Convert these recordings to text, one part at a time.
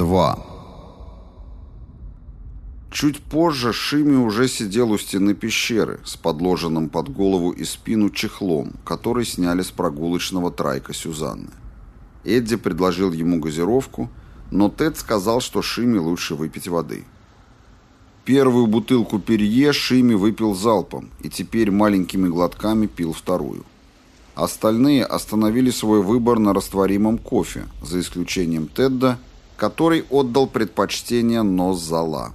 2. Чуть позже Шими уже сидел у стены пещеры с подложенным под голову и спину чехлом, который сняли с прогулочного трайка Сюзанны. Эдди предложил ему газировку, но Тед сказал, что Шими лучше выпить воды. Первую бутылку перье Шими выпил залпом и теперь маленькими глотками пил вторую. Остальные остановили свой выбор на растворимом кофе, за исключением Тедда, который отдал предпочтение нос зала.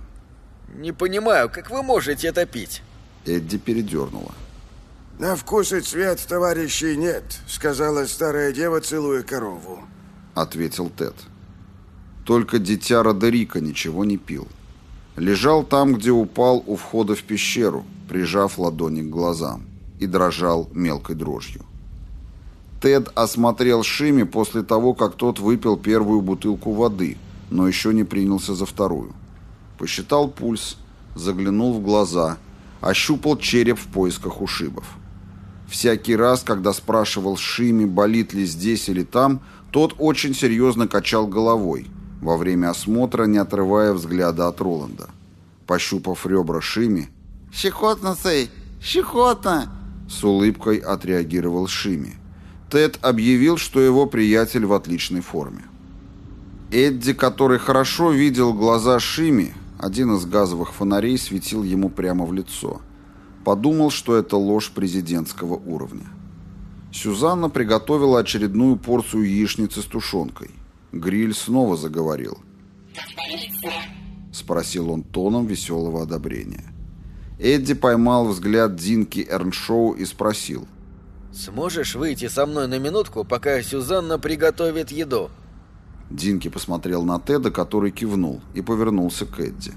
Не понимаю, как вы можете это пить? Эдди передернула. «На вкус и цвет товарищей нет», — сказала старая дева, целуя корову. Ответил Тед. Только дитя Родерика ничего не пил. Лежал там, где упал у входа в пещеру, прижав ладони к глазам, и дрожал мелкой дрожью. Тед осмотрел Шими после того, как тот выпил первую бутылку воды, но еще не принялся за вторую. Посчитал пульс, заглянул в глаза, ощупал череп в поисках ушибов. Всякий раз, когда спрашивал Шими, болит ли здесь или там, тот очень серьезно качал головой, во время осмотра не отрывая взгляда от Роланда. Пощупав ребра Шими, «Щекотно, сей! Щекотно!» с улыбкой отреагировал Шими. Тед объявил, что его приятель в отличной форме. Эдди, который хорошо видел глаза Шими, один из газовых фонарей светил ему прямо в лицо. Подумал, что это ложь президентского уровня. Сюзанна приготовила очередную порцию яичницы с тушенкой. Гриль снова заговорил. Спросил он тоном веселого одобрения. Эдди поймал взгляд Динки Эрншоу и спросил. Сможешь выйти со мной на минутку, пока Сюзанна приготовит еду? Динки посмотрел на Теда, который кивнул, и повернулся к Эдди.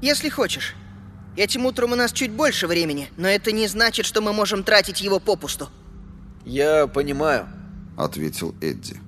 Если хочешь. Этим утром у нас чуть больше времени, но это не значит, что мы можем тратить его попусту. Я понимаю, ответил Эдди.